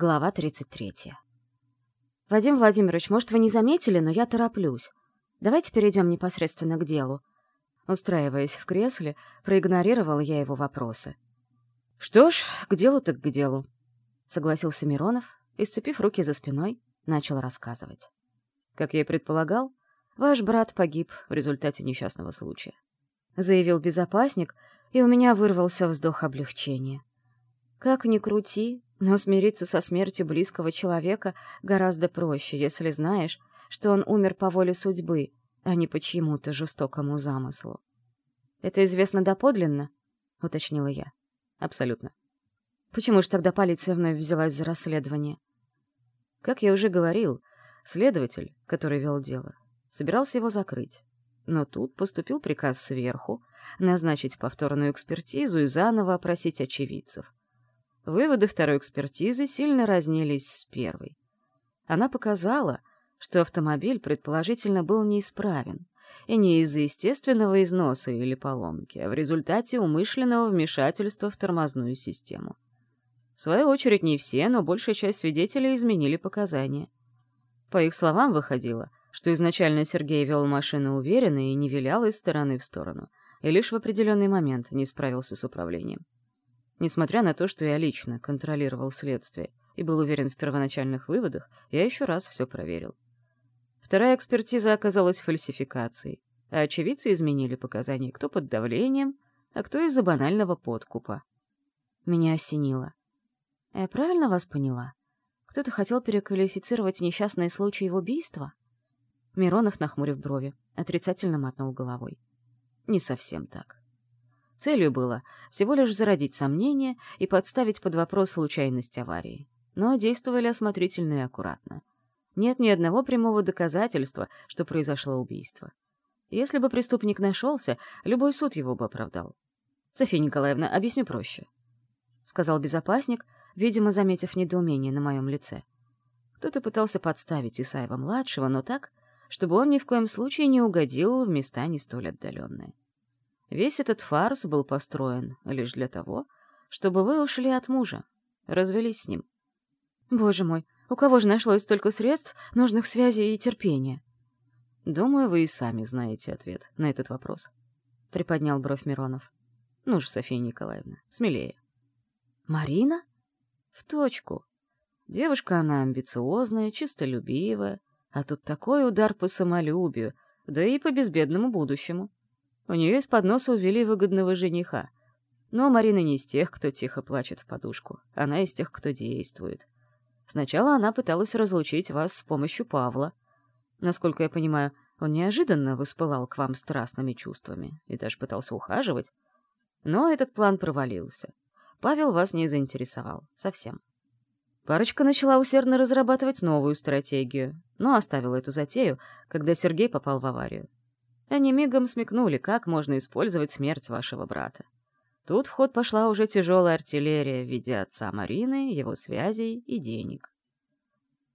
Глава 33. «Вадим Владимирович, может, вы не заметили, но я тороплюсь. Давайте перейдем непосредственно к делу». Устраиваясь в кресле, проигнорировал я его вопросы. «Что ж, к делу так к делу», — согласился Миронов и, сцепив руки за спиной, начал рассказывать. «Как я и предполагал, ваш брат погиб в результате несчастного случая», — заявил безопасник, и у меня вырвался вздох облегчения. Как ни крути, но смириться со смертью близкого человека гораздо проще, если знаешь, что он умер по воле судьбы, а не по чьему-то жестокому замыслу. «Это известно доподлинно?» — уточнила я. «Абсолютно». «Почему же тогда полиция вновь взялась за расследование?» Как я уже говорил, следователь, который вел дело, собирался его закрыть. Но тут поступил приказ сверху назначить повторную экспертизу и заново опросить очевидцев. Выводы второй экспертизы сильно разнились с первой. Она показала, что автомобиль предположительно был неисправен, и не из-за естественного износа или поломки, а в результате умышленного вмешательства в тормозную систему. В свою очередь не все, но большая часть свидетелей изменили показания. По их словам выходило, что изначально Сергей вел машину уверенно и не вилял из стороны в сторону, и лишь в определенный момент не справился с управлением. Несмотря на то, что я лично контролировал следствие и был уверен в первоначальных выводах, я еще раз все проверил. Вторая экспертиза оказалась фальсификацией, а очевидцы изменили показания кто под давлением, а кто из-за банального подкупа. Меня осенило. Я правильно вас поняла? Кто-то хотел переквалифицировать несчастный случай в убийство? Миронов, нахмурив брови, отрицательно мотнул головой. Не совсем так. Целью было всего лишь зародить сомнения и подставить под вопрос случайность аварии. Но действовали осмотрительно и аккуратно. Нет ни одного прямого доказательства, что произошло убийство. Если бы преступник нашелся, любой суд его бы оправдал. «Софья Николаевна, объясню проще», — сказал безопасник, видимо, заметив недоумение на моем лице. Кто-то пытался подставить Исаева-младшего, но так, чтобы он ни в коем случае не угодил в места не столь отдаленные. Весь этот фарс был построен лишь для того, чтобы вы ушли от мужа, развелись с ним. Боже мой, у кого же нашлось столько средств, нужных связей и терпения? Думаю, вы и сами знаете ответ на этот вопрос. Приподнял бровь Миронов. Ну же, Софья Николаевна, смелее. Марина? В точку. Девушка она амбициозная, чистолюбивая, а тут такой удар по самолюбию, да и по безбедному будущему. У нее из-под носа увели выгодного жениха. Но Марина не из тех, кто тихо плачет в подушку. Она из тех, кто действует. Сначала она пыталась разлучить вас с помощью Павла. Насколько я понимаю, он неожиданно воспылал к вам страстными чувствами и даже пытался ухаживать. Но этот план провалился. Павел вас не заинтересовал. Совсем. Парочка начала усердно разрабатывать новую стратегию, но оставила эту затею, когда Сергей попал в аварию. Они мигом смекнули, как можно использовать смерть вашего брата. Тут в ход пошла уже тяжелая артиллерия в виде отца Марины, его связей и денег.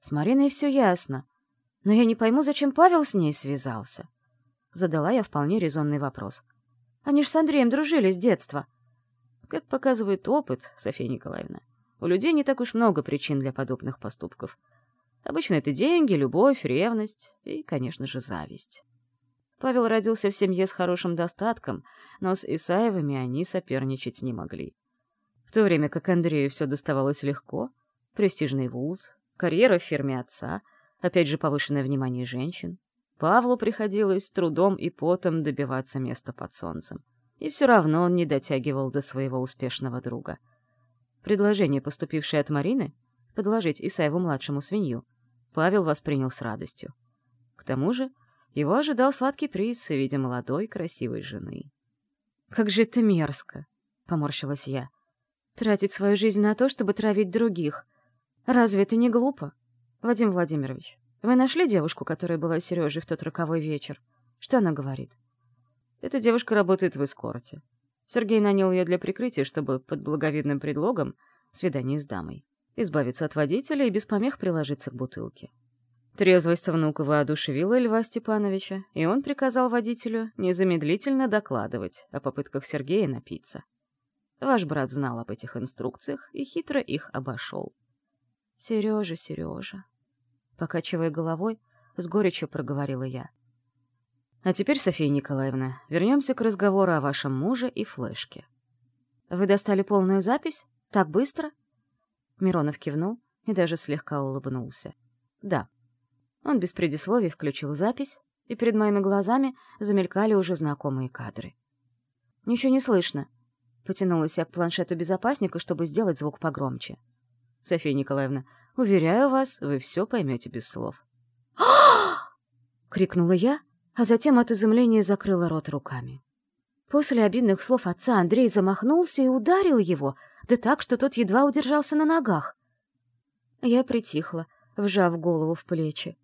С Мариной все ясно. Но я не пойму, зачем Павел с ней связался. Задала я вполне резонный вопрос. Они ж с Андреем дружили с детства. Как показывает опыт, Софья Николаевна, у людей не так уж много причин для подобных поступков. Обычно это деньги, любовь, ревность и, конечно же, зависть. Павел родился в семье с хорошим достатком, но с Исаевыми они соперничать не могли. В то время как Андрею все доставалось легко, престижный вуз, карьера в фирме отца, опять же повышенное внимание женщин, Павлу приходилось трудом и потом добиваться места под солнцем. И все равно он не дотягивал до своего успешного друга. Предложение, поступившее от Марины, подложить Исаеву-младшему свинью, Павел воспринял с радостью. К тому же его ожидал сладкий приз в виде молодой, красивой жены. «Как же это мерзко!» — поморщилась я. «Тратить свою жизнь на то, чтобы травить других. Разве это не глупо? Вадим Владимирович, вы нашли девушку, которая была Сережей в тот роковой вечер? Что она говорит?» «Эта девушка работает в эскорте. Сергей нанял ее для прикрытия, чтобы под благовидным предлогом свидание с дамой избавиться от водителя и без помех приложиться к бутылке. Трезвость внука воодушевила Льва Степановича, и он приказал водителю незамедлительно докладывать о попытках Сергея напиться. Ваш брат знал об этих инструкциях и хитро их обошел. Сережа, Сережа. Покачивая головой, с горечью проговорила я. А теперь, София Николаевна, вернемся к разговору о вашем муже и флешке. Вы достали полную запись? Так быстро? Миронов кивнул и даже слегка улыбнулся. Да. Он без предисловий включил запись, и перед моими глазами замелькали уже знакомые кадры. «Ничего не слышно», — потянулась я к планшету безопасника, чтобы сделать звук погромче. «София Николаевна, уверяю вас, вы все поймете без слов». крикнула я, а затем от изумления закрыла рот руками. После обидных слов отца Андрей замахнулся и ударил его, да так, что тот едва удержался на ногах. Я притихла, вжав голову в плечи.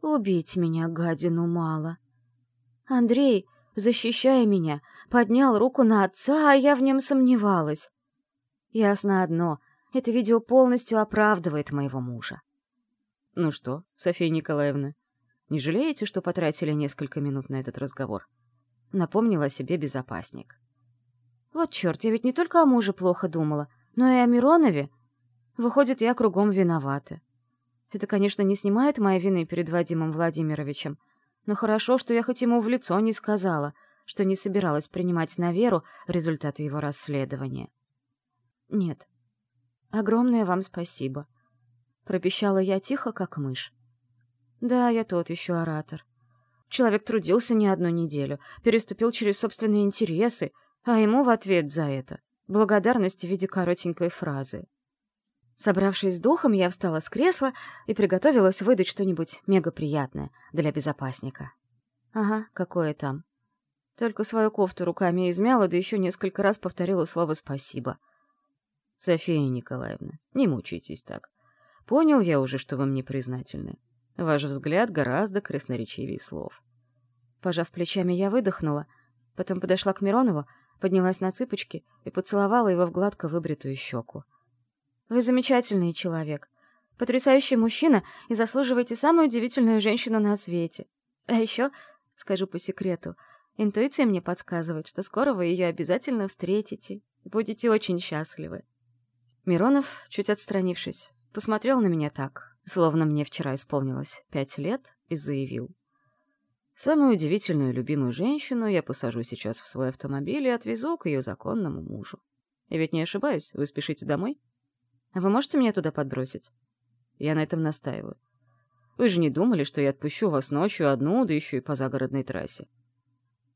Убить меня, гадину, мало. Андрей, защищая меня, поднял руку на отца, а я в нем сомневалась. Ясно одно — это видео полностью оправдывает моего мужа. «Ну что, София Николаевна, не жалеете, что потратили несколько минут на этот разговор?» Напомнил о себе безопасник. «Вот черт, я ведь не только о муже плохо думала, но и о Миронове. Выходит, я кругом виновата. Это, конечно, не снимает моей вины перед Вадимом Владимировичем, но хорошо, что я хоть ему в лицо не сказала, что не собиралась принимать на веру результаты его расследования. «Нет. Огромное вам спасибо», — пропищала я тихо, как мышь. Да, я тот еще оратор. Человек трудился не одну неделю, переступил через собственные интересы, а ему в ответ за это — благодарность в виде коротенькой фразы. Собравшись с духом, я встала с кресла и приготовилась выдать что-нибудь мегаприятное для безопасника. Ага, какое там. Только свою кофту руками измяла, да еще несколько раз повторила слово «спасибо». «София Николаевна, не мучайтесь так. Понял я уже, что вы мне признательны. Ваш взгляд гораздо красноречивее слов. Пожав плечами, я выдохнула, потом подошла к Миронову, поднялась на цыпочки и поцеловала его в гладко выбритую щеку. «Вы замечательный человек, потрясающий мужчина и заслуживаете самую удивительную женщину на свете. А еще, скажу по секрету, интуиция мне подсказывает, что скоро вы ее обязательно встретите. Будете очень счастливы». Миронов, чуть отстранившись, посмотрел на меня так, словно мне вчера исполнилось пять лет, и заявил. «Самую удивительную любимую женщину я посажу сейчас в свой автомобиль и отвезу к ее законному мужу. Я ведь не ошибаюсь, вы спешите домой? Вы можете меня туда подбросить? Я на этом настаиваю. Вы же не думали, что я отпущу вас ночью одну, да еще и по загородной трассе?»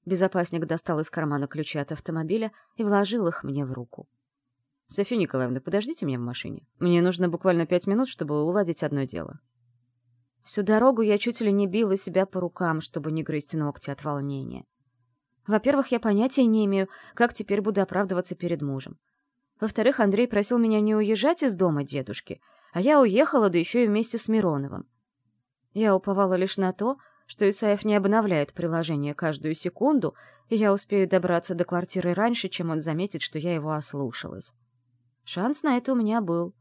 Безопасник достал из кармана ключи от автомобиля и вложил их мне в руку. «Софья Николаевна, подождите меня в машине. Мне нужно буквально пять минут, чтобы уладить одно дело». Всю дорогу я чуть ли не била себя по рукам, чтобы не грызть ногти от волнения. Во-первых, я понятия не имею, как теперь буду оправдываться перед мужем. Во-вторых, Андрей просил меня не уезжать из дома дедушки, а я уехала, да еще и вместе с Мироновым. Я уповала лишь на то, что Исаев не обновляет приложение каждую секунду, и я успею добраться до квартиры раньше, чем он заметит, что я его ослушалась. Шанс на это у меня был.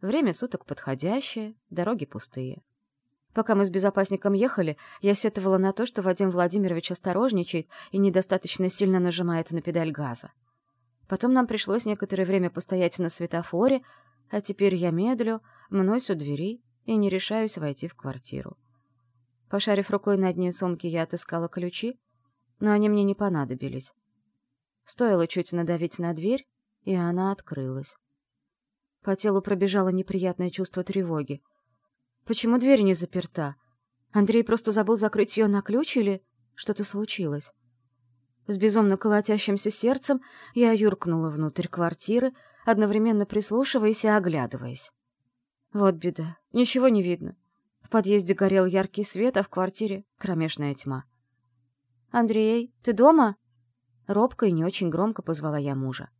Время суток подходящее, дороги пустые. Пока мы с безопасником ехали, я сетовала на то, что Вадим Владимирович осторожничает и недостаточно сильно нажимает на педаль газа. Потом нам пришлось некоторое время постоять на светофоре, а теперь я медлю, мнусь у двери и не решаюсь войти в квартиру. Пошарив рукой на дне сумки, я отыскала ключи, но они мне не понадобились. Стоило чуть надавить на дверь, и она открылась. По телу пробежало неприятное чувство тревоги. Почему дверь не заперта? Андрей просто забыл закрыть ее на ключ или что-то случилось? С безумно колотящимся сердцем я юркнула внутрь квартиры, одновременно прислушиваясь и оглядываясь. Вот беда, ничего не видно. В подъезде горел яркий свет, а в квартире — кромешная тьма. «Андрей, ты дома?» Робко и не очень громко позвала я мужа.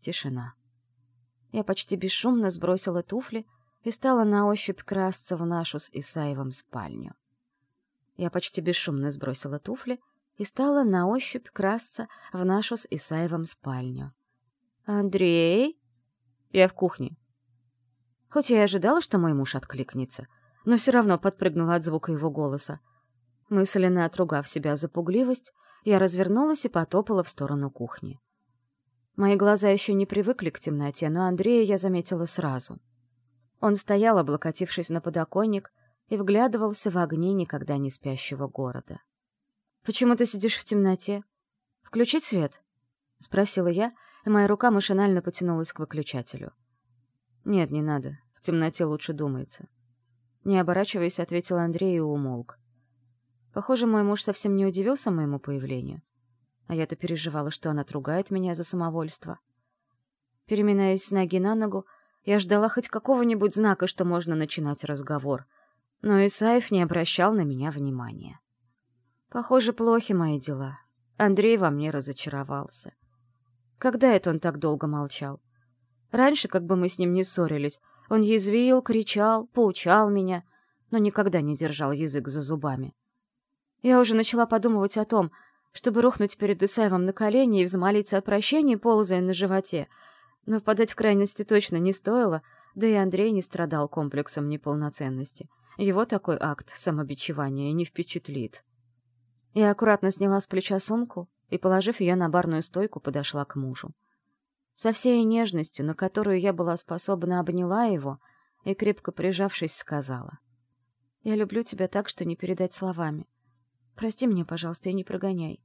Тишина. Я почти бесшумно сбросила туфли и стала на ощупь красться в нашу с Исаевым спальню. Я почти бесшумно сбросила туфли и стала на ощупь красться в нашу с Исаевым спальню. «Андрей?» «Я в кухне». Хоть я и ожидала, что мой муж откликнется, но все равно подпрыгнула от звука его голоса. Мысленно отругав себя за пугливость, я развернулась и потопала в сторону кухни. Мои глаза еще не привыкли к темноте, но Андрея я заметила сразу. Он стоял, облокотившись на подоконник, и вглядывался в огни никогда не спящего города. «Почему ты сидишь в темноте? Включить свет?» — спросила я, и моя рука машинально потянулась к выключателю. «Нет, не надо. В темноте лучше думается». Не оборачиваясь, ответил Андрей и умолк. Похоже, мой муж совсем не удивился моему появлению. А я-то переживала, что он отругает меня за самовольство. Переминаясь с ноги на ногу, я ждала хоть какого-нибудь знака, что можно начинать разговор. Но Исаев не обращал на меня внимания. Похоже, плохи мои дела. Андрей во мне разочаровался. Когда это он так долго молчал? Раньше, как бы мы с ним не ссорились, он язвил, кричал, поучал меня, но никогда не держал язык за зубами. Я уже начала подумывать о том, чтобы рухнуть перед Исаевым на колени и взмолиться о прощении, ползая на животе. Но впадать в крайности точно не стоило, да и Андрей не страдал комплексом неполноценности. Его такой акт самобичевания не впечатлит. Я аккуратно сняла с плеча сумку и, положив ее на барную стойку, подошла к мужу. Со всей нежностью, на которую я была способна, обняла его и, крепко прижавшись, сказала. «Я люблю тебя так, что не передать словами. Прости меня, пожалуйста, и не прогоняй.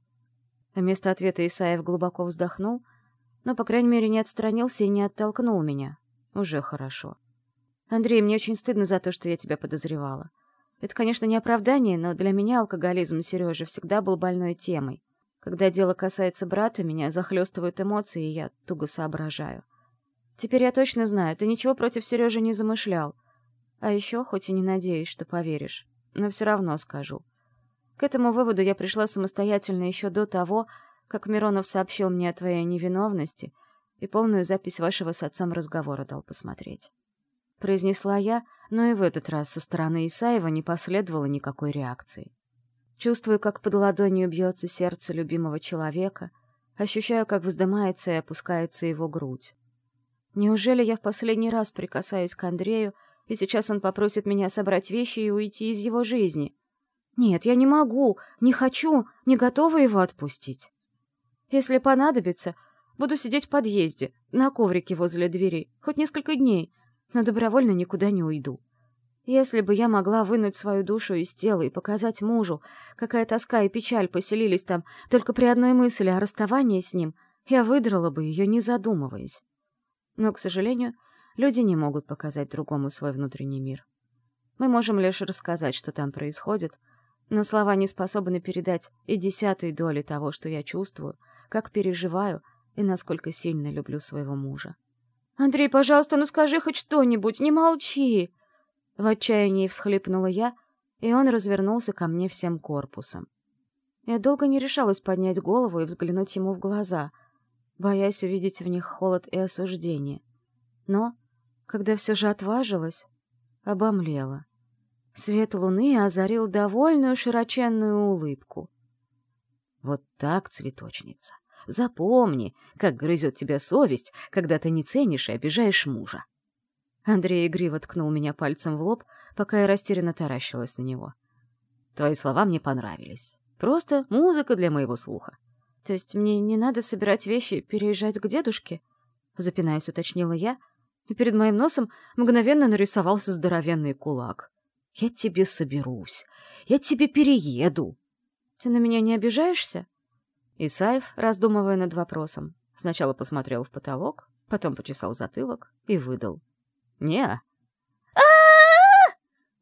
Вместо ответа Исаев глубоко вздохнул, но, по крайней мере, не отстранился и не оттолкнул меня. Уже хорошо. Андрей, мне очень стыдно за то, что я тебя подозревала. Это, конечно, не оправдание, но для меня алкоголизм Сережи всегда был больной темой. Когда дело касается брата, меня захлестывают эмоции, и я туго соображаю. Теперь я точно знаю, ты ничего против Сережи не замышлял. А еще, хоть и не надеюсь, что поверишь, но все равно скажу. К этому выводу я пришла самостоятельно еще до того, как Миронов сообщил мне о твоей невиновности и полную запись вашего с отцом разговора дал посмотреть. Произнесла я, но и в этот раз со стороны Исаева не последовало никакой реакции. Чувствую, как под ладонью бьется сердце любимого человека, ощущаю, как вздымается и опускается его грудь. Неужели я в последний раз прикасаюсь к Андрею, и сейчас он попросит меня собрать вещи и уйти из его жизни? Нет, я не могу, не хочу, не готова его отпустить. Если понадобится, буду сидеть в подъезде, на коврике возле двери, хоть несколько дней, но добровольно никуда не уйду. Если бы я могла вынуть свою душу из тела и показать мужу, какая тоска и печаль поселились там только при одной мысли о расставании с ним, я выдрала бы ее, не задумываясь. Но, к сожалению, люди не могут показать другому свой внутренний мир. Мы можем лишь рассказать, что там происходит — но слова не способны передать и десятой доли того, что я чувствую, как переживаю и насколько сильно люблю своего мужа. «Андрей, пожалуйста, ну скажи хоть что-нибудь, не молчи!» В отчаянии всхлипнула я, и он развернулся ко мне всем корпусом. Я долго не решалась поднять голову и взглянуть ему в глаза, боясь увидеть в них холод и осуждение. Но, когда все же отважилась, обомлела. Свет луны озарил довольную широченную улыбку. «Вот так, цветочница, запомни, как грызет тебя совесть, когда ты не ценишь и обижаешь мужа». Андрей игриво ткнул меня пальцем в лоб, пока я растерянно таращилась на него. «Твои слова мне понравились. Просто музыка для моего слуха». «То есть мне не надо собирать вещи и переезжать к дедушке?» Запинаясь, уточнила я, и перед моим носом мгновенно нарисовался здоровенный кулак. Я тебе соберусь. Я тебе перееду. Ты на меня не обижаешься? Исаев, раздумывая над вопросом, сначала посмотрел в потолок, потом почесал затылок и выдал. не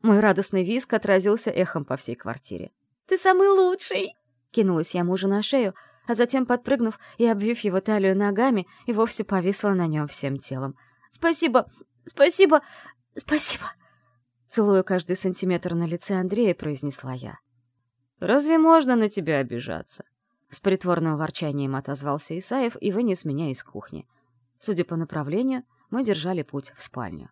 Мой радостный визг отразился эхом по всей квартире. «Ты самый лучший!» Кинулась я мужу на шею, а затем, подпрыгнув и обвив его талию ногами, и вовсе повисла на нем всем телом. «Спасибо! Спасибо! Спасибо!» Целуя каждый сантиметр на лице Андрея, произнесла я. «Разве можно на тебя обижаться?» С притворным ворчанием отозвался Исаев и вынес меня из кухни. Судя по направлению, мы держали путь в спальню.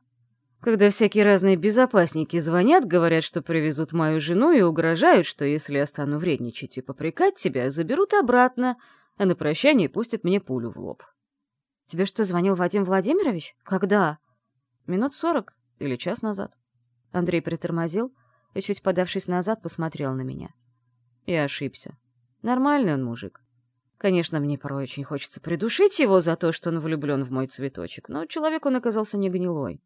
Когда всякие разные безопасники звонят, говорят, что привезут мою жену и угрожают, что если я стану вредничать и попрекать тебя, заберут обратно, а на прощание пустят мне пулю в лоб. Тебе что, звонил Вадим Владимирович? Когда? Минут сорок или час назад. Андрей притормозил и, чуть подавшись назад, посмотрел на меня. Я ошибся. Нормальный он мужик. Конечно, мне порой очень хочется придушить его за то, что он влюблен в мой цветочек, но человек он оказался не гнилой.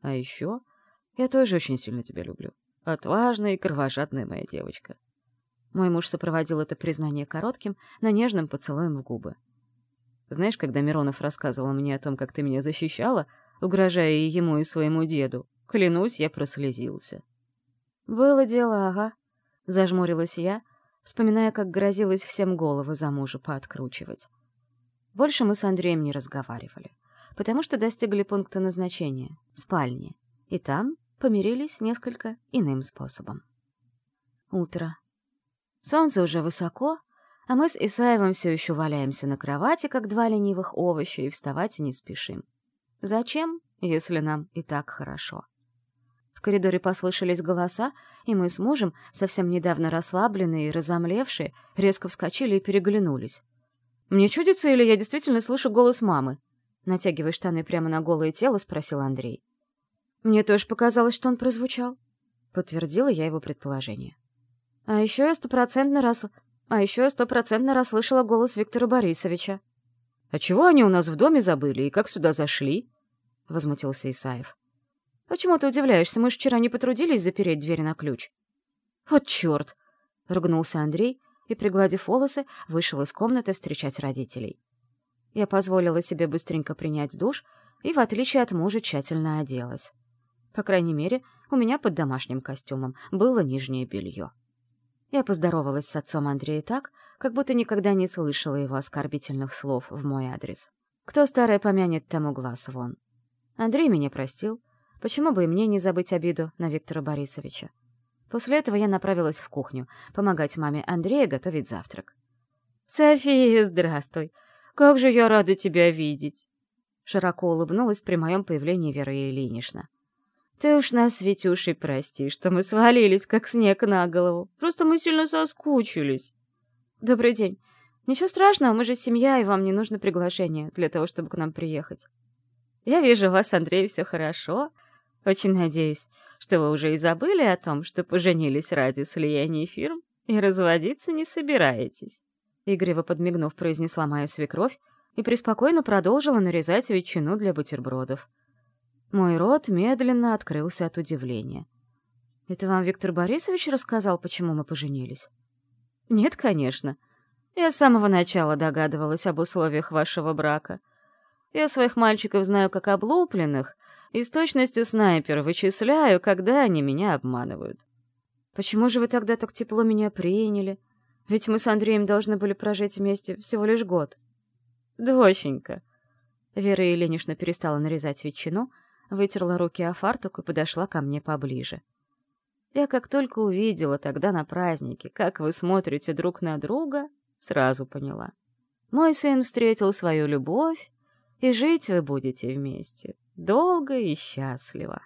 А еще я тоже очень сильно тебя люблю. Отважная и кровожадная моя девочка. Мой муж сопроводил это признание коротким, но нежным поцелуем в губы. Знаешь, когда Миронов рассказывал мне о том, как ты меня защищала, угрожая и ему, и своему деду, клянусь, я прослезился. «Было дело, ага», — зажмурилась я, вспоминая, как грозилась всем голову за мужа пооткручивать. Больше мы с Андреем не разговаривали, потому что достигли пункта назначения — спальни, и там помирились несколько иным способом. Утро. Солнце уже высоко, а мы с Исаевым все еще валяемся на кровати, как два ленивых овоща, и вставать не спешим. Зачем, если нам и так хорошо? В коридоре послышались голоса, и мы с мужем, совсем недавно расслабленные и разомлевшие, резко вскочили и переглянулись. «Мне чудится, или я действительно слышу голос мамы?» Натягивая штаны прямо на голое тело, спросил Андрей. «Мне тоже показалось, что он прозвучал», — подтвердила я его предположение. «А еще я стопроцентно раз... А еще я стопроцентно расслышала голос Виктора Борисовича». «А чего они у нас в доме забыли и как сюда зашли?» — возмутился Исаев. Почему ты удивляешься? Мы ж вчера не потрудились запереть дверь на ключ. Вот черт! Ругнулся Андрей и, пригладив волосы, вышел из комнаты встречать родителей. Я позволила себе быстренько принять душ и, в отличие от мужа, тщательно оделась. По крайней мере, у меня под домашним костюмом было нижнее белье. Я поздоровалась с отцом Андрея так, как будто никогда не слышала его оскорбительных слов в мой адрес. Кто старое помянет, тому глаз вон. Андрей меня простил, Почему бы и мне не забыть обиду на Виктора Борисовича? После этого я направилась в кухню, помогать маме Андрея готовить завтрак. «София, здравствуй! Как же я рада тебя видеть!» Широко улыбнулась при моем появлении Вера Ильинична. «Ты уж нас, Витюшей, прости, что мы свалились, как снег на голову. Просто мы сильно соскучились». «Добрый день. Ничего страшного, мы же семья, и вам не нужно приглашение для того, чтобы к нам приехать». «Я вижу, у вас, Андрей, все хорошо. Очень надеюсь, что вы уже и забыли о том, что поженились ради слияния фирм и разводиться не собираетесь. Игриво подмигнув, произнесла моя свекровь и преспокойно продолжила нарезать ветчину для бутербродов. Мой рот медленно открылся от удивления. «Это вам Виктор Борисович рассказал, почему мы поженились?» «Нет, конечно. Я с самого начала догадывалась об условиях вашего брака. Я своих мальчиков знаю как облупленных, и с точностью снайпера вычисляю, когда они меня обманывают. Почему же вы тогда так тепло меня приняли? Ведь мы с Андреем должны были прожить вместе всего лишь год. Доченька. Вера Еленишна перестала нарезать ветчину, вытерла руки о фартук и подошла ко мне поближе. Я как только увидела тогда на празднике, как вы смотрите друг на друга, сразу поняла. Мой сын встретил свою любовь, и жить вы будете вместе долго и счастливо.